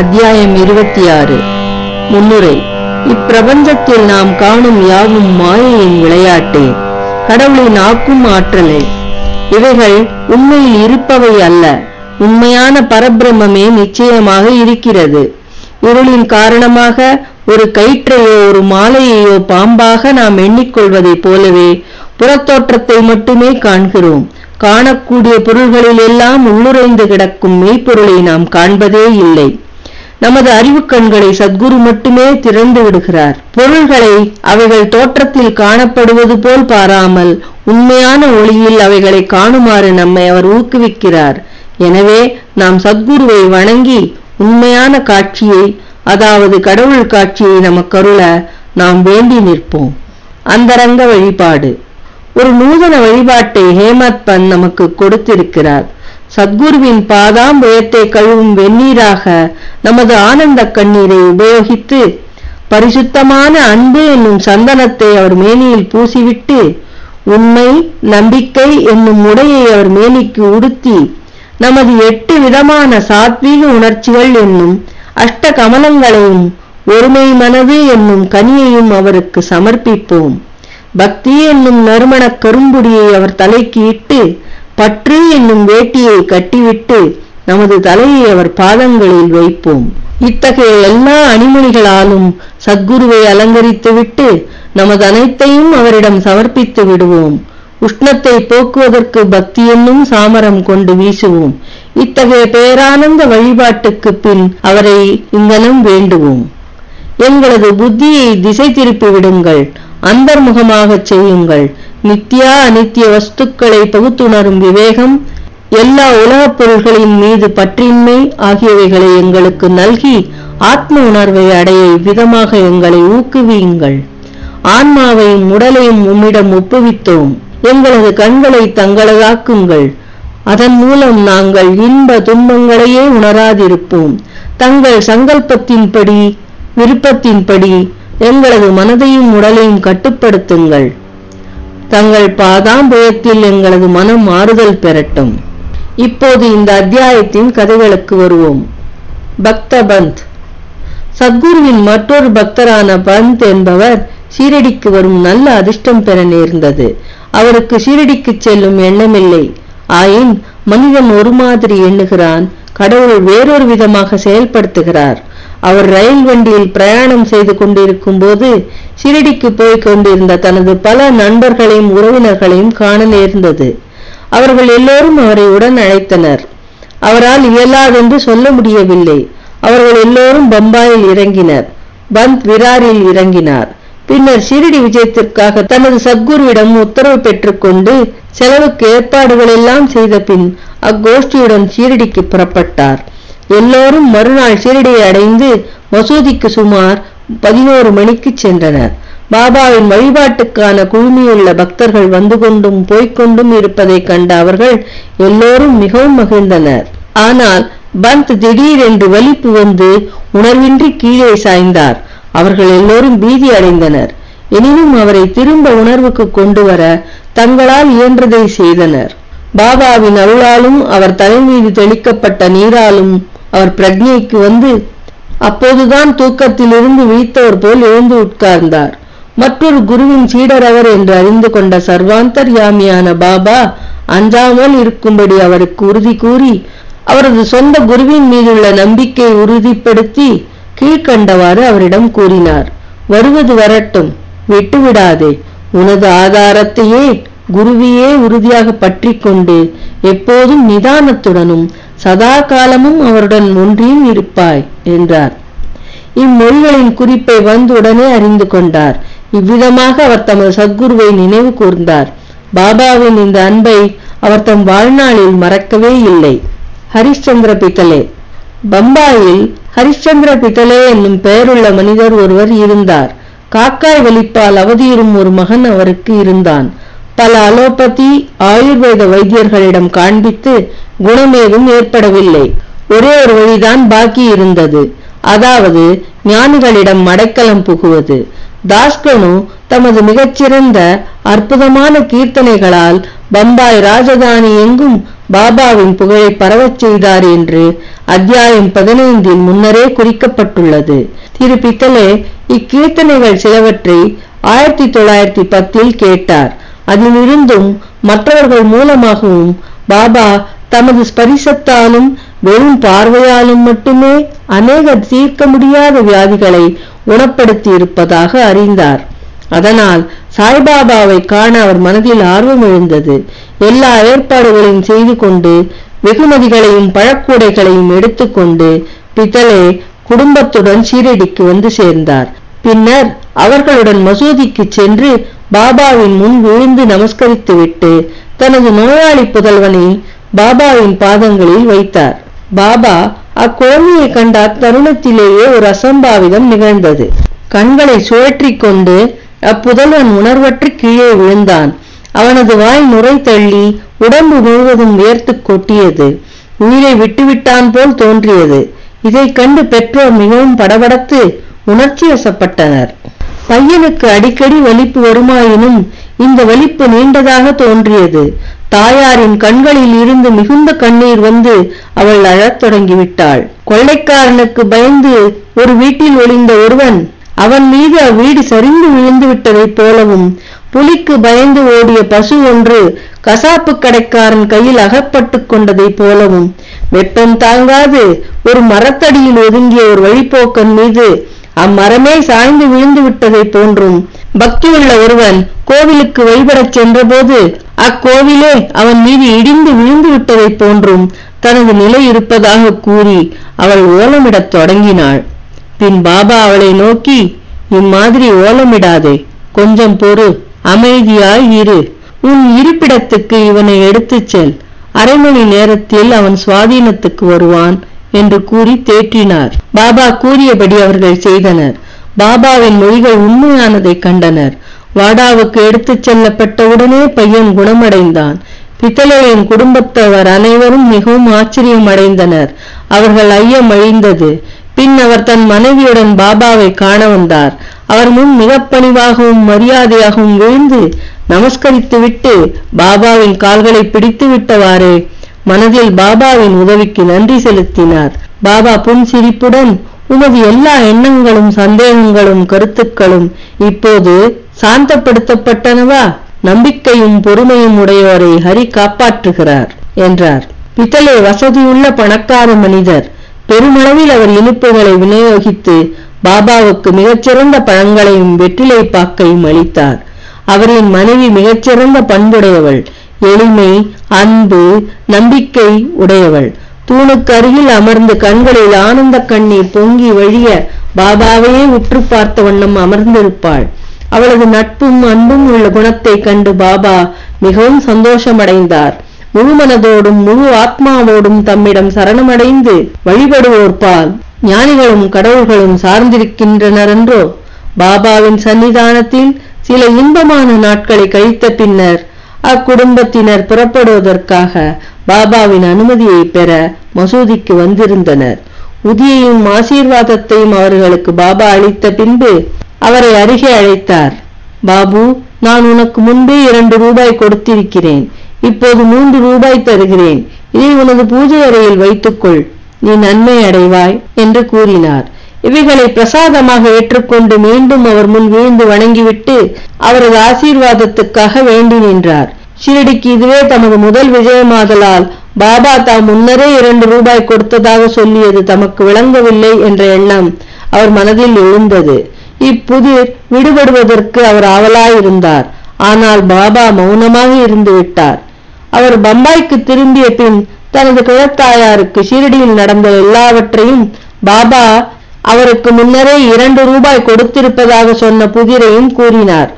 அத்தியாயம் இருபத்தி ஆறு முன்னுரை இப்பிரபஞ்சத்தில் நாம் காணும் யாவும் மாயையின் விளையாட்டே. கடவுளின் ஆக்கும் ஆற்றலே. இவைகள் உண்மையில் இருப்பவை அல்ல. உண்மையான பரபிரமே நிச்சயமாக இருக்கிறது. இருளின் காரணமாக ஒரு கயிற்றையோ ஒரு மாலையையோ பாம்பாக நாம் எண்ணிக்கொள்வதைப் போலவே புறத்தோற்றத்தை மட்டுமே காண்கிறோம். காணக்கூடிய பொருள்களில் எல்லாம் உள்ளுரைந்து கிடக்கும் மெய்ப்பொருளை நாம் காண்பதே இல்லை. நமது அறிவு கண்களை சத்குரு மட்டுமே திறந்து விடுகிறார். பொருள்களை அவைகள் தோற்றத்தில் காணப்படுவது போல் பாராமல் உண்மையான ஒளியில் அவைகளை காணுமாறு நம்மை அவர் ஊக்குவிக்கிறார். எனவே நாம் சத்குருவை வணங்கி உண்மையான காட்சியை அதாவது கடவுள் காட்சியை நமக்கருள நாம் வேண்டி நிற்போம். அந்தரங்க வழிபாடு. ஒரு நூதன வழிபாட்டை ஹேமத் பந்த் நமக்கு கொடுத்திருக்கிறார். சத்குருவின் பாதாம்பயத்தை கழுவும் வெந்நீராக நமது ஆனந்த கண்ணீரை உபயோகித்து பரிசுத்தமான அன்பு என்னும் சந்தனத்தை அவர் மேனியில் பூசிவிட்டு உண்மை நம்பிக்கை என்னும் உடையை அவர் மேனிக்கு உடுத்தி நமது எட்டு விதமான சாத்வீக உணர்ச்சிகள் என்னும் அஷ்ட கமலங்களையும் ஒருமை மனது என்னும் கனியையும் அவருக்கு சமர்ப்பிப்போம். பக்தி என்னும் நறுமண கரும்புடியை அவர் தலைக்கு இட்டு பற்று என்னும் வேட்டியை கட்டிவிட்டு நமது தலையை அவர் பாதங்களில் வைப்போம். இத்தகைய எல்லா அணிமணிகளாலும் சத்குருவை அலங்கரித்துவிட்டு நமது அனைத்தையும் அவரிடம் சமர்ப்பித்து விடுவோம். உஷ்ணத்தை போக்குவதற்கு பக்தி என்னும் சாமரம் கொண்டு வீசுவோம். இத்தகைய பேரானந்த வழிபாட்டுக்கு பின் அவரை இங்கனம் வேண்டுவோம். எங்களது புத்தியை திசை திருப்பி விடுங்கள். அந்தர்முகமாகச் செய்யுங்கள். நித்யா அனித்திய வஸ்துக்களை பகுத்துணரும் விவேகம் எல்லா உலகப் பொருள்களின் மீது பற்றின்மை ஆகியவைகளை எங்களுக்கு நல்கி ஆத்ம உணர்வை அடைய இவ்விதமாக எங்களை ஊக்குவியுங்கள். ஆன்மாவையும் உடலையும் உம்மிடம் ஒப்புவித்தோம். எங்களது கண்களை தங்களதாக்குங்கள். அதன் மூலம் நாங்கள் இன்ப துன்பங்களையே உணராதிருப்போம். தங்கள் சங்கல்பத்தின்படி விருப்பத்தின்படி எங்களது மனதையும் உடலையும் கட்டுப்படுத்துங்கள். தங்கள் பாதாம்பயத்தில் எங்களது மனம் மாறுதல் பெறட்டும். இப்போது இந்த அத்தியாயத்தின் கதைகளுக்கு வருவோம். பக்த பந்த் சத்குருவின் மற்றொரு பக்தரான பந்த் என்பவர் சீரடிக்கு வரும் நல்ல அதிர்ஷ்டம் பெற நேர்ந்தது. அவருக்கு சீரடிக்கு செல்லும் எண்ணமில்லை. ஆயின் மனிதன் ஒரு மாதிரி எண்ணுகிறான் கடவுள் வேறொரு விதமாக செயல்படுத்துகிறார். அவர் ரயில் வண்டியில் பிரயாணம் செய்து கொண்டிருக்கும் போது ஷிரடிக்கு போய் கொண்டிருந்த தனது பல நண்பர்களையும் உறவினர்களையும் காண நேர்ந்தது. அவர்கள் எல்லோரும் அவரை உடன் அழைத்தனர். அவரால் இயலாதென்று சொல்ல முடியவில்லை. அவர்கள் எல்லோரும் பம்பாயில் இறங்கினர். பந்த் விராரில் இறங்கினார். பின்னர் ஷிரடி விஜயத்திற்காக தனது சத்குருவிடம் உத்தரவு பெற்றுக்கொண்டு செலவுக்கு ஏற்பாடுகள் எல்லாம் செய்த பின் அக்கோஷ்டியுடன் ஷீரடிக்கு புறப்பட்டார். எல்லோரும் மறுநாள் சீரடியை அடைந்து மசூதிக்கு சுமார் பதினோரு மணிக்கு சென்றனர். பாபாவின் வழிபாட்டுக்கான குழுமியுள்ள பக்தர்கள் வந்து கொண்டும் போய்கொண்டும் இருப்பதைக் கண்ட அவர்கள் எல்லோரும் மிகவும் மகிழ்ந்தனர். ஆனால் பந்த் திடீரென்று வலிப்பு வந்து உணர்வின்றி கீழே சாய்ந்தார். அவர்கள் எல்லோரும் பீதி அடைந்தனர். எனினும் அவரை திரும்ப உணர்வுக்கு கொண்டு வர தங்களால் இயன்றதை செய்தனர். பாபாவின் அருளாலும் அவர் தலைமீது தெளிக்கப்பட்ட நீராலும் அவர் பிரக்ஞைக்கு வந்து அப்போதுதான் தூக்கத்திலிருந்து விழித்தவர் போல் எழுந்து உட்கார்ந்தார். மற்றொரு குருவின் சீடர் அவர் என்று அறிந்து கொண்ட சர்வாந்தர் யாமியான பாபா அஞ்சாமல் இருக்கும்படி அவருக்கு உறுதி கூறி அவரது சொந்த குருவின் மீதுள்ள நம்பிக்கையை உறுதிப்படுத்தி கீழ்கண்டவாறு அவரிடம் கூறினார். வருவது வரட்டும் விட்டுவிடாதே. உனது ஆதாரத்தையே குருவியே உறுதியாக பற்றி கொண்டு எப்போதும் நிதானத்துடனும் சதா காலமும் அவருடன் ஒன்றியும் இருப்பாய் என்றார். இம்மொழிகளின் குறிப்பை வந்துடனே அறிந்து கொண்டார். இவ்விதமாக அவர் தமது சத்குருவை நினைவு கூர்ந்தார். பாபாவின் இந்த அன்பை அவர் தம் வாழ்நாளில் மறக்கவே இல்லை. ஹரிச்சந்திர பித்தலே பம்பாயில் ஹரிச்சந்திர பித்தலே என்னும் பெயருள்ள மனிதர் ஒருவர் இருந்தார். காக்காய் வலிப்பால் அவதியிடும் ஒரு மகன் அவருக்கு இருந்தான். பல அலோபதி ஆயுர்வேத வைத்தியர்களிடம் காண்பித்து குணமேதும் ஏற்படவில்லை. ஒரே ஒரு வழிதான் பாக்கி இருந்தது. அதாவது ஞானிகளிடம் மடைக்கலம் புகுவது. தாஸ்கனு தமது மிகச்சிறந்த அற்புதமான கீர்த்தனைகளால் பம்பாய் ராஜதானி எங்கும் பாபாவின் புகழை பரவச் செய்தார் என்று அத்தியாயம் பதினைந்தில் முன்னரே குறிக்கப்பட்டுள்ளது. திரு பித்தலே இக்கீர்த்தனைகள் சிலவற்றை ஆயிரத்தி தொள்ளாயிரத்தி பத்தில் கேட்டார். அதிலிருந்தும் மற்றவர்கள் மூலமாகவும் பாபா தமது ஸ்பரிசத்தாலும் வெறும் பார்வையாலும் மட்டுமே அநேக தீர்க்க முடியாத வியாதிகளை குணப்படுத்தி இருப்பதாக அறிந்தார். அதனால் சாய்பாபாவை காண அவர் மனதில் ஆர்வம் எழுந்தது. எல்லா ஏற்பாடுகளையும் செய்து கொண்டு வெகுமதிகளையும் பழக்கூடைகளையும் எடுத்துக்கொண்டு பித்தளே குடும்பத்துடன் ஷீரடிக்கு வந்து சேர்ந்தார். பின்னர் அவர்களுடன் மசூதிக்கு சென்று பாபாவின் முன் விழுந்து நமஸ்கரித்துவிட்டு தனது நோயாளி புதல்வனை பாபாவின் பாதங்களில் வைத்தார். பாபா அக்குழந்தையை கண்ட அத்தருணத்திலேயே ஒரு அசம்பாவிதம் நிகழ்ந்தது. கண்களை சுழற்றி கொண்டு அப்புதல்வன் உணர்வற்று கீழே விழுந்தான். அவனது வாய் நுரை தள்ளி உடம்பு முழுவதும் வியர்த்து கொட்டியது. உயிரை விட்டுவிட்டான் போல் தோன்றியது. இதைக் கண்டு பெற்றோர் மிகவும் படபடத்து உணர்ச்சி வசப்பட்டனர். பையனுக்கு அடிக்கடி வலிப்பு வருமாயினும் இந்த வலிப்பு நீண்டதாக தோன்றியது. தாயாரின் கண்களில் இருந்து மிகுந்த கண்ணீர் வந்து அவள் அழத் தொடங்கிவிட்டாள். கொள்ளைக்காரனுக்கு பயந்து ஒரு வீட்டில் ஒளிந்த ஒருவன் அவன் மீது அவ்வீடு சரிந்து விழுந்து விட்டதைப் போலவும் புலிக்கு பயந்து ஓடிய பசு ஒன்று கசாப்பு கடைக்காரன் கையில் அகப்பட்டுக் கொண்டதைப் போலவும் வெப்பம் தாங்காது ஒரு மரத்தடியில் ஒதுங்கிய ஒரு வழிப்போக்கன் மீது அம்மரமே சாய்ந்து விழுந்து விட்டதைப் போன்றும் பக்தியுள்ள ஒருவன் கோவிலுக்கு வழிபடச் சென்றபோது அக்கோவிலே அவன் மீது இடிந்து விழுந்து விட்டதைப் போன்றும் தனது நிலை இருப்பதாக கூறி அவள் ஓலமிடத் தொடங்கினாள். பின் பாபா அவளை நோக்கி இம்மாதிரி ஓலமிடாதே கொஞ்சம் பொறு அமைதியாய் இரு. உன் இருப்பிடத்துக்கு இவனை எடுத்துச் செல். அரை மணி நேரத்தில் அவன் சுவாதீனத்துக்கு வருவான். என்று கூறி தேற்றினார். பாபா கூறியபடி அவர்கள் செய்தனர். பாபாவின் மொழிகள் உண்மையானதை கண்டனர். வாடாவுக்கு எடுத்துச் செல்லப்பட்டவுடனே பையன் குணமடைந்தான். பித்தளையின் குடும்பத்தவர் அனைவரும் மிகவும் ஆச்சரியம் அடைந்தனர் அவர்கள் ஐயம் அழிந்தது. பின் அவர் தன் மனைவியுடன் பாபாவை காண வந்தார். அவர் முன் மிக பணிவாகவும் மரியாதையாகவும் விழுந்து நமஸ்கரித்துவிட்டு பாபாவின் கால்களை பிடித்து விட்டவாறே மனதில் பாபாவின் உதவிக்கு நன்றி செலுத்தினார். பாபா புன்சிரிப்புடன் உமது எல்லா எண்ணங்களும் சந்தேகங்களும் கருத்துக்களும் இப்போது சாந்தப்படுத்தப்பட்டனவா? நம்பிக்கையும் பொறுமையும் உடையோரை ஹரி காப்பாற்றுகிறார் என்றார். பித்தளை வசதியுள்ள பணக்கார மனிதர் பெருமளவில் அவர் இனிப்புகளை விநியோகித்து பாபாவுக்கு மிகச்சிறந்த பழங்களையும் வெற்றிலை பாக்கையும் அளித்தார். அவரின் மனைவி மிகச்சிறந்த பண்புடையவள் எளிமை அன்பு நம்பிக்கை உடையவள். தூணுக்கு அருகில் அமர்ந்து கண்களில் ஆனந்த கண்ணீர் பொங்கி வழிய பாபாவையே உற்று பார்த்த வண்ணம் அமர்ந்திருப்பாள். அவளது நட்பும் அன்பும் உள்ள குணத்தை கண்டு பாபா மிகவும் சந்தோஷமடைந்தார். முழு மனதோடும் முழு ஆத்மாவோடும் தம்மிடம் சரணமடைந்து வழிபடுவோர்பால் ஞானிகளும் கடவுள்களும் சார்ந்திருக்கின்றனரென்றோ? பாபாவின் சன்னிதானத்தில் சில இன்பமான நாட்களை கழித்த பின்னர் அக்குடும்பத்தினர் புறப்படுவதற்காக பாபாவின் அனுமதியை பெற மசூதிக்கு வந்திருந்தனர். உதியையும் ஆசீர்வாதத்தையும் அவர்களுக்கு பாபா அளித்த பின்பு அவரை அருகே அழைத்தார். பாபு நான் உனக்கு முன்பே இரண்டு ரூபாய் கொடுத்திருக்கிறேன். இப்போது மூன்று ரூபாய் தருகிறேன். இதை உனது பூஜை அறையில் வைத்துக்கொள். நீ நன்மை அடைவாய் என்று கூறினார். இவைகளை பிரசாதமாக ஏற்றுக்கொண்டு மீண்டும் அவர் முன் வீழ்ந்து வணங்கிவிட்டு அவரது ஆசீர்வாதத்துக்காக வேண்டி நின்றார். ஷிரடிக்கு இதுவே தமது முதல் விஜயமாதலால் பாபா தாம் முன்னரே இரண்டு ரூபாய் கொடுத்ததாக சொல்லியது தமக்கு விளங்கவில்லை என்ற எண்ணம் அவர் மனதில் எழுந்தது. இப்புதிர் விடுபடுவதற்கு அவர் ஆவலாயிருந்தார். ஆனால் பாபா மௌனமாக இருந்து விட்டார். அவர் பம்பாய்க்கு திரும்பிய பின் தனது குழத்தாயாருக்கு ஷீரடியில் நடந்த எல்லாவற்றையும் பாபா அவருக்கு முன்னரே இரண்டு ரூபாய் கொடுத்திருப்பதாக சொன்ன புதிரையும் கூறினார்.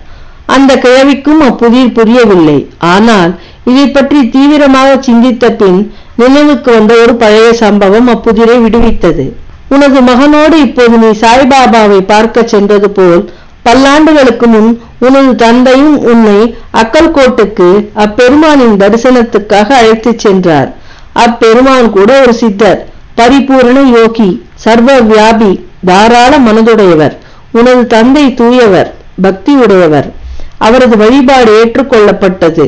அந்த கிழவிக்கும் அப்புதிர் புரியவில்லை. ஆனால் இதை பற்றி தீவிரமாக சிந்தித்த பின் நினைவுக்கு வந்த ஒரு பழைய சம்பவம் அப்புதிரை விடுவித்தது. உனது மகனோடு இப்போது நீ சாய்பாபாவை பார்க்க சென்றது போல் பல்லாண்டுகளுக்கு முன் உனது தந்தையும் உன்னை அக்கல்கோட்டுக்கு அப்பெருமானின் தரிசனத்துக்காக அழைத்துச் சென்றார். அப்பெருமான் கூட ஒரு சித்தர். பரிபூரண யோகி சர்வ வியாபி தாராள மனதுடையவர் உனது தந்தை தூயவர் பக்தி உடையவர். அவரது வழிபாடு ஏற்றுக்கொள்ளப்பட்டது.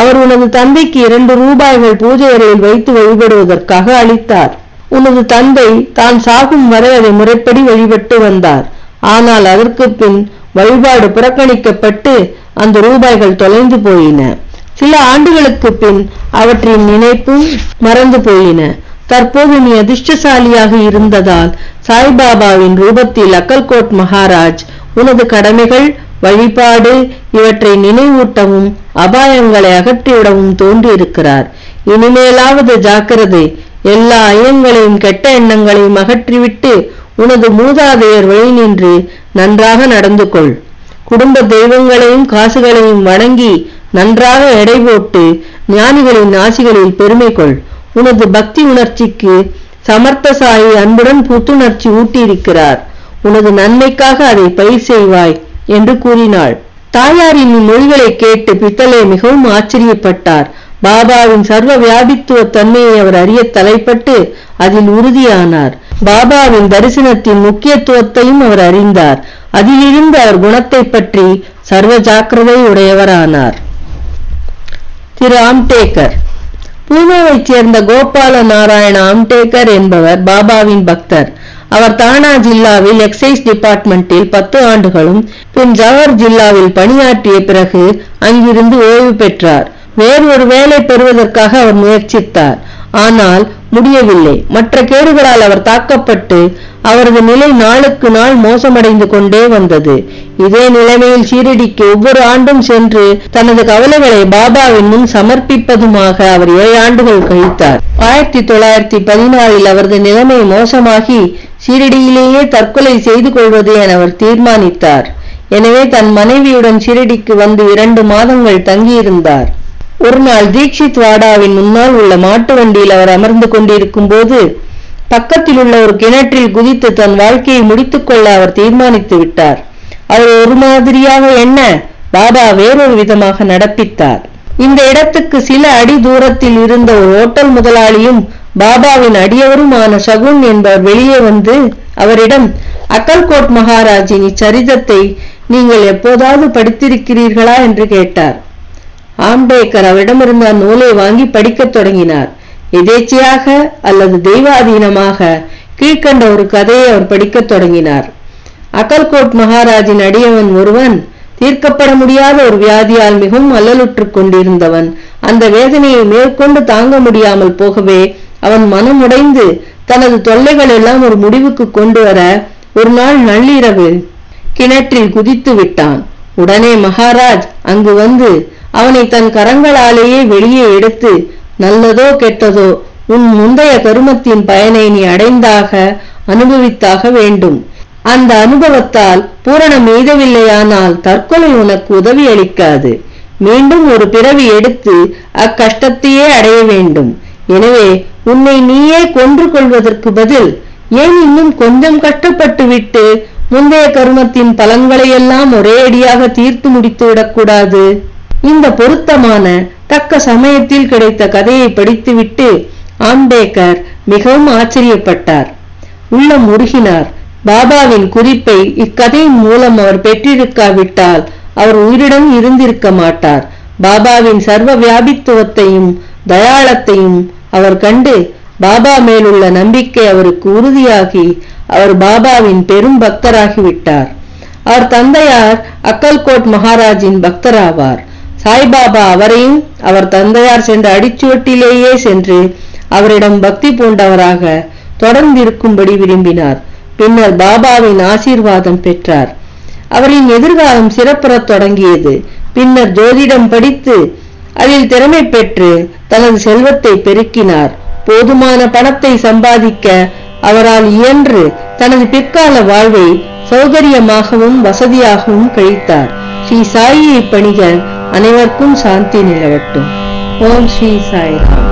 அவர் உனது தந்தைக்கு இரண்டு ரூபாய்கள் பூஜை அறையில் வைத்து வழிபடுவதற்காக அளித்தார். உனது தந்தை தான் சாகும் வரை அதை முறைப்படி வழிபட்டு வந்தார். ஆனால் அதற்கு பின் வழிபாடு புறக்கணிக்கப்பட்டு அந்த ரூபாய்கள் தொலைந்து போயின. சில ஆண்டுகளுக்கு பின் அவற்றின் நினைப்பும் மறந்து போயின. தற்போது நீ அதிர்ஷ்டசாலியாக இருந்ததால் சாய்பாபாவின் ரூபத்தில் அக்கல்கோட் மகாராஜ் உனது கடமைகள் வழிபாடு இவற்றை நினைவூட்டவும் அபாயங்களை அகற்றிவிடவும் தோன்றியிருக்கிறார். இனிமேலாவது ஜாக்கிரதை. எல்லா ஐயங்களையும் கெட்ட எண்ணங்களையும் அகற்றிவிட்டு உனது மூதாதையர் வழி நின்று நன்றாக நடந்து கொள் குடும்ப தெய்வங்களையும் காசுகளையும் வணங்கி நன்றாக எடை போட்டு ஞானிகளின் ஆசிகளில் பெருமை கொள். உனது பக்தி உணர்ச்சிக்கு சமர்த்தசாயி அன்புடன் புத்துணர்ச்சி ஊட்டியிருக்கிறார். உனது நன்மைக்காக அதை பயிர் செய்வாய் என்று கூறினாள். தாயாரின் மொழிகளை கேட்டு பித்தளே மிகவும் ஆச்சரியப்பட்டார். பாபாவின் சர்வ வியாபித்துவ தன்மையை அவர் அறிய தலைப்பட்டு அதில் உறுதியானார். பாபாவின் தரிசனத்தின் முக்கியத்துவத்தையும் அவர் அறிந்தார். அதிலிருந்து அவர் குணத்தை பற்றி சர்வ ஜாக்கிரதை உடையவரானார் திரு ஆம்டேக்கர் பூனாவைச் சேர்ந்த கோபால நாராயண அம்டேகர் என்பவர் பாபாவின் பக்தர். அவர் தானா ஜில்லாவில் எக்ஸைஸ் டிபார்ட்மெண்டில் பத்து ஆண்டுகளும் பின் ஜவஹர் ஜில்லாவில் பணியாற்றிய பிறகு அங்கிருந்து ஓய்வு பெற்றார். வேறு ஒரு வேலை பெறுவதற்காக அவர் முயற்சித்தார். ஆனால் முடியவில்லை. மற்ற கேடுகளால் அவர் தாக்கப்பட்டு அவரது நிலை நாளுக்கு நாள் மோசமடைந்து கொண்டே வந்தது. இதே நிலைமையில் ஷீரடிக்கு ஒவ்வொரு ஆண்டும் சென்று தனது கவலைகளை பாபாவின் முன் சமர்ப்பிப்பதுமாக அவர் ஏழு ஆண்டுகள் கழித்தார். ஆயிரத்தி தொள்ளாயிரத்தி பதினாலில் அவரது நிலைமை மோசமாகி சீரடியிலேயே தற்கொலை செய்து கொள்வது என அவர் தீர்மானித்தார். எனவே தன் மனைவியுடன் ஷீரடிக்கு வந்து இரண்டு மாதங்கள் தங்கியிருந்தார். ஒரு நாள் தீக்ஷித் வாடாவின் முன்னால் உள்ள மாட்டு வண்டியில் அவர் அமர்ந்து கொண்டிருக்கும் போது பக்கத்தில் உள்ள ஒரு கிணற்றில் குதித்து தன் வாழ்க்கையை முடித்துக் கொள்ள அவர் தீர்மானித்து விட்டார். அவர் ஒரு மாதிரியாக என்ன? பாபா வேறொரு விதமாக நடப்பித்தார். இந்த இடத்துக்கு சில அடி தூரத்தில் இருந்த ஒரு ஓட்டல் முதலாளியும் பாபாவின் அடியவருமான சகுன் என்பவர் வெளியே வந்து அவரிடம் அக்கல்கோட் மகாராஜின் இச்சரிதத்தை நீங்கள் எப்போதாவது படித்திருக்கிறீர்களா? என்று கேட்டார். ஆம்பேக்கர் அவரிடமிருந்து அந்நூலை வாங்கி படிக்கத் தொடங்கினார். எதேச்சையாக அல்லது தெய்வாதீனமாக கீழ்கண்ட ஒரு கதையை அவர் படிக்கத் தொடங்கினார். அக்கல்கோட் மகாராஜின் அடியவன் ஒருவன் தீர்க்கப்பட முடியாத ஒரு வியாதியால் மிகவும் அல்லலுற்றுக் கொண்டிருந்தவன். அந்த வேதனையை மேற்கொண்டு தாங்க முடியாமல் போகவே அவன் மனமுடைந்து தனது தொல்லைகள் எல்லாம் ஒரு முடிவுக்கு கொண்டு வர ஒரு நாள் நள்ளிரவு கிணற்றில் குதித்து விட்டான். உடனே மகாராஜ் அங்கு வந்து அவனை தன் கரங்களாலேயே வெளியே எடுத்து நல்லதோ கெட்டதோ உன் முந்தைய கருமத்தின் பயனை நீ அடைந்தாக அனுபவித்தாக வேண்டும். அந்த அனுபவத்தால் பூரணம் எய்தவில்லையானால் தற்கொலை உனக்கு உதவி அளிக்காது. மீண்டும் ஒரு பிறவி எடுத்து அக்கஷ்டத்தையே அடைய வேண்டும். எனவே உன்னை நீயே கொன்று கொள்வதற்கு பதில் ஏன் இன்னும் கொஞ்சம் கஷ்டப்பட்டு விட்டு முந்தைய கருமத்தின் பலன்களையெல்லாம் ஒரே அடியாக தீர்த்து முடித்து விடக்கூடாது இந்த பொருத்தமான தக்க சமயத்தில் கிடைத்த கதையை படித்துவிட்டு ஆம்பேக்கர் மிகவும் ஆச்சரியப்பட்டார். உள்ளம் உருகினார். பாபாவின் குறிப்பை இக்கதையின் மூலம் அவர் பெற்றிருக்காவிட்டால் அவர் உயிருடன் இருந்திருக்க மாட்டார். பாபாவின் சர்வ வியாபித்துவத்தையும் தயாளத்தையும் அவர் கண்டு பாபா மேலுள்ள நம்பிக்கை அவருக்கு உறுதியாகி அவர் பாபாவின் பெரும் பக்தராகிவிட்டார். அவர் தந்தையார் அக்கல்கோட் மகாராஜின் பக்தராவார். சாய்பாபா அவரையும் அவர் தந்தையார் சென்ற அடிச்சுவட்டிலேயே சென்று அவரிடம் பக்தி பூண்டவராக தொடர்ந்திருக்கும்படி விரும்பினார். பின்னர் பாபாவின் ஆசீர்வாதம் பெற்றார். அவரின் எதிர்காலம் சிறப்புறத் தொடங்கியது. பின்னர் ஜோதிடம் படித்து அதில் திறமை பெற்று தனது செல்வத்தை பெருக்கினார். போதுமான பணத்தை சம்பாதிக்க அவரால் இயன்று தனது பிற்கால வாழ்வை சௌகரியமாகவும் வசதியாகவும் கழித்தார். ஸ்ரீ சாயியை பணிக அனைவருக்கும் சாந்தி நிலவட்டும். ஓம் ஸ்ரீ சாய்ராம்.